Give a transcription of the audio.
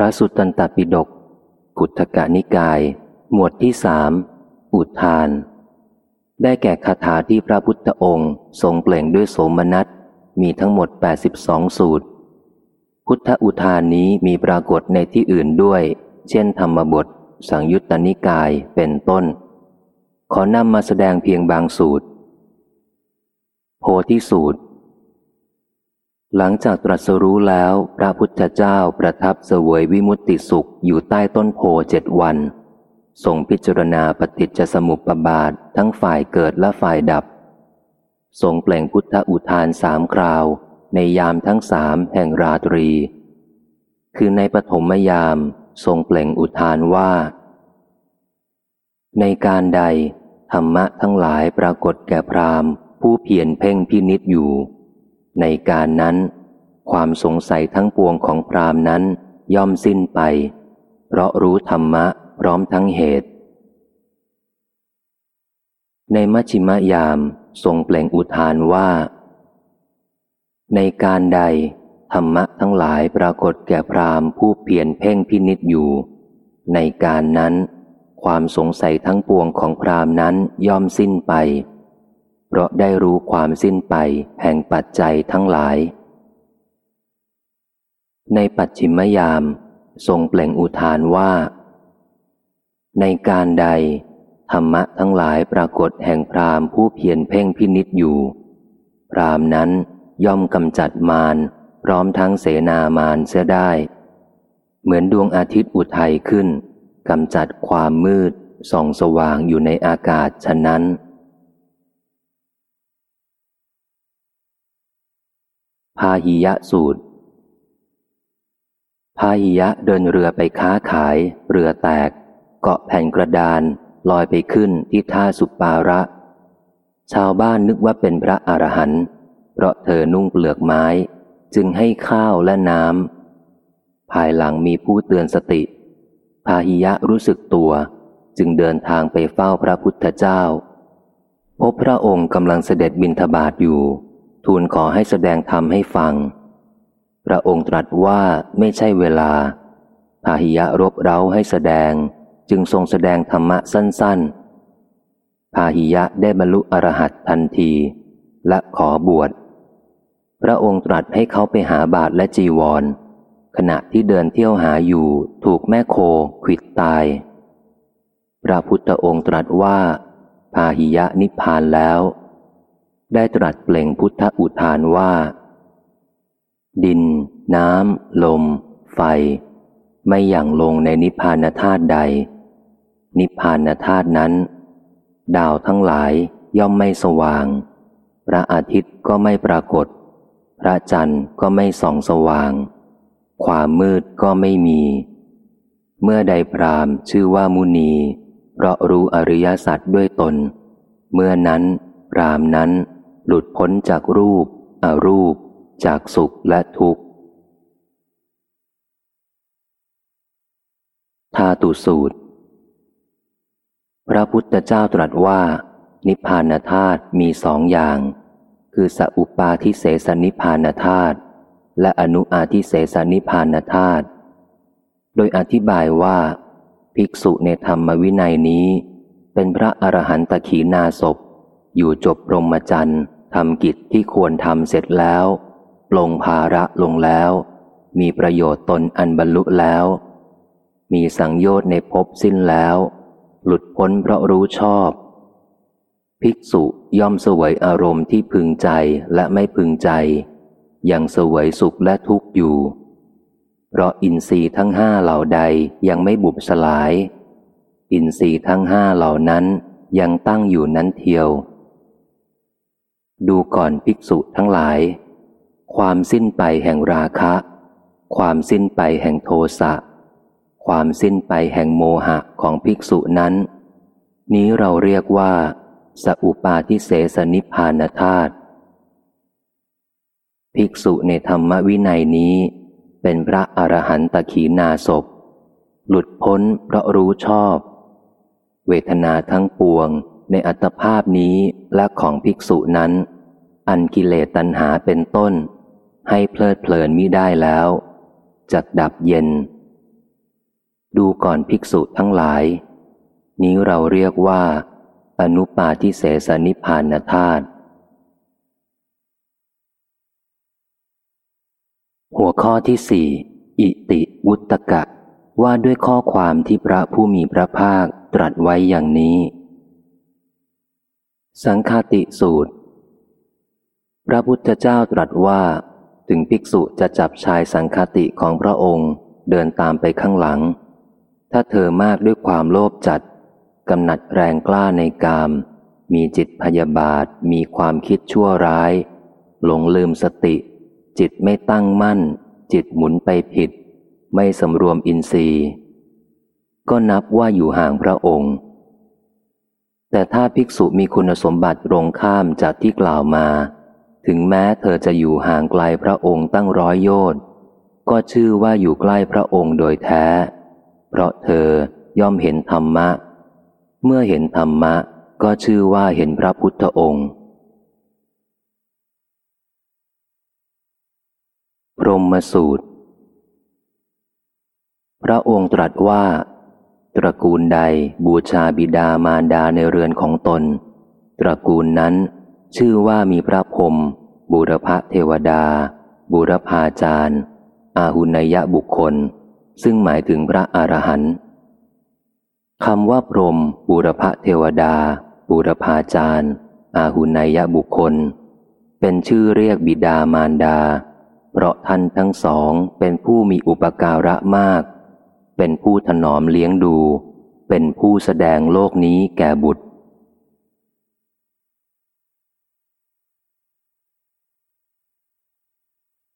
ระสุตตันตปิฎกกุทกะนิกาย หมวดที่สามอุทาน ได้แก่คาถาที่พระพุทธองค์ทรงเปล่งด้วยโสมนัส มีทั้งหมด 82 สูตร พุทธอุทานนี้มีปรากฏในที่อื่นด้วย เช่นธรรมบท สังยุตตนิกายเป็นต้น ขอนำมาแสดงเพียงบางสูตร โพธิสูตร หลังจากตรัสรู้แล้ว พระพุทธเจ้าประทับเสวยวิมุตติสุขอยู่ใต้ต้นโพเจ็ดวันทรงพิจารณาปฏิจจสมุปบาททั้งฝ่ายเกิดและฝ่ายดับทรงเปล่งพุทธอุทานสามคราว ในยามทั้งสามแห่งราตรี คือในปฐมยาม ทรงเปล่งอุทานว่า ในการใด ธรรมะทั้งหลายปรากฏแก่พรามผู้เพียรเพ่งพินิษอยู่ ในการนั้น ความสงสัยทั้งปวงของพรามนั้นย่อมสิ้นไป เพราะรู้ธรรมะพร้อมทั้งเหตุ ในมัชชิมยามทรงเปล่งอุทานว่า ในการใด ธรรมะทั้งหลายปรากฏแก่พรามผู้เปลี่ยนเพ่งพินิษอยู่ ในการนั้น ความสงสัยทั้งปวงของพรามนั้นย่อมสิ้นไป เพราะได้รู้ความสิ้นไปแห่งปัจจัยทั้งหลาย ในปัจฉิมยาม ทรงเปล่งอุทานว่า ในการใด ธรรมะทั้งหลายปรากฏแห่งพรามผู้เพียรเพ่งพินิษอยู่ พรามนั้นย่อมกำจัดมารพร้อมทั้งเสนามารเสียได้ เหมือนดวงอาทิตย์อุทัยขึ้นกำจัดความมืดส่องสว่างอยู่ในอากาศฉะนั้น พาหิยะสูตร พาหิยะเดินเรือไปค้าขาย เรือแตก เกาะแผ่นกระดาน ลอยไปขึ้นที่ท่าสุปาระ ชาวบ้านนึกว่าเป็นพระอรหันต์เพราะเธอนุ่งเปลือกไม้ จึงให้ข้าวและน้ำภายหลังมีผู้เตือนสติ พาหิยะรู้สึกตัวจึงเดินทางไปเฝ้าพระพุทธเจ้า พบพระองค์กำลังเสด็จบินทบาทอยู่ ทูลขอให้แสดงธรรมให้ฟัง พระองค์ตรัสว่าไม่ใช่เวลา พาหิยะรบเร้าให้แสดงจึงทรงแสดงธรรมะสั้นๆ พาหิยะได้บรรลุอรหัตทันที และขอบวช พระองค์ตรัสให้เขาไปหาบาทและจีวร ขณะที่เดินเที่ยวหาอยู่ถูกแม่โคขิดตาย พระพุทธองค์ตรัสว่า พาหิยะนิพพานแล้ว ได้ตรัสเปล่งพุทธอุทานว่า ดิน น้ำ ลม ไฟ ไม่อย่างลงในนิพพานธาตุใด นิพพานธาตุนั้น ดาวทั้งหลายย่อมไม่สว่าง พระอาทิตย์ก็ไม่ปรากฏ พระจันทร์ก็ไม่ส่องสว่าง ความมืดก็ไม่มี เมื่อใดพรามชื่อว่ามุนี เพราะรู้อริยสัจด้วยตน เมื่อนั้นพรามนั้น หลุดพ้นจากรูป อรูป จากสุขและทุกข์ธาตุสูตร พระพุทธเจ้าตรัสว่า นิพพานธาตุมีสองอย่าง คือสัอุปาทิเสสนิพพานธาตุและอนุอาทิเสสนิพพานธาตุโดยอธิบายว่า ภิกษุในธรรมวินัยนี้ เป็นพระอรหันตขีนาศพอยู่จบรมจรรย์ ทำกิจที่ควรทำเสร็จแล้ว ปลงภาระลงแล้ว มีประโยชน์ตนอันบรรลุแล้ว มีสังโยชน์ในภพสิ้นแล้ว หลุดพ้นเพราะรู้ชอบ ภิกษุย่อมสวยอารมณ์ที่พึงใจและไม่พึงใจ ยังสวยสุขและทุกข์อยู่ เพราะอินทรีย์ทั้งห้าเหล่าใดยังไม่บุบสลาย อินทรีย์ทั้งห้าเหล่านั้นยังตั้งอยู่นั้นเทียว ดูก่อนภิกษุทั้งหลาย ความสิ้นไปแห่งราคะ ความสิ้นไปแห่งโทสะ ความสิ้นไปแห่งโมหะของภิกษุนั้น นี้เราเรียกว่า สอุปาทิเสสนิพานธาตุภิกษุในธรรมวินัยนี้ เป็นพระอรหันตขีนาศพหลุดพ้นเพราะรู้ชอบ เวทนาทั้งปวง ในอัตภาพนี้และของภิกษุนั้น อันกิเลสตัณหาเป็นต้น ให้เพลิดเพลินมิได้แล้วจักดับเย็น ดูก่อนภิกษุทั้งหลาย นี้เราเรียกว่า อนุปาทิเสสนิพานธาตุหัวข้อที่สี่อิติวุตกะ ว่าด้วยข้อความที่พระผู้มีพระภาคตรัสไว้อย่างนี้ สังคติสูตร พระพุทธเจ้าตรัสว่า ถึงภิกษุจะจับชายสังคติของพระองค์เดินตามไปข้างหลัง ถ้าเธอมากด้วยความโลภจัด กำหนัดแรงกล้าในกาม มีจิตพยาบาท มีความคิดชั่วร้าย หลงลืมสติ จิตไม่ตั้งมั่น จิตหมุนไปผิด ไม่สำรวมอินทรีย์ ก็นับว่าอยู่ห่างพระองค์ แต่ถ้าภิกษุมีคุณสมบัติรงข้ามจากที่กล่าวมา ถึงแม้เธอจะอยู่ห่างไกลพระองค์ตั้งร้อยโยชน์ก็ชื่อว่าอยู่ใกล้พระองค์โดยแท้ เพราะเธอย่อมเห็นธรรมะ เมื่อเห็นธรรมะ ก็ชื่อว่าเห็นพระพุทธองค์ พรหมสูตร พระองค์ตรัสว่า ตระกูลใดบูชาบิดามารดาในเรือนของตน ตระกูลนั้น ชื่อว่ามีพระพรมบุรพเทวดา บุรพาจารย์อาหุนยะบุคคล ซึ่งหมายถึงพระอรหันต์คำว่าพรมบุรพเทวดา บุรพาจารย์อาหุนยะบุคคล เป็นชื่อเรียกบิดามารดา เพราะท่านทั้งสองเป็นผู้มีอุปการะมาก เป็นผู้ถนอมเลี้ยงดู เป็นผู้แสดงโลกนี้แก่บุตร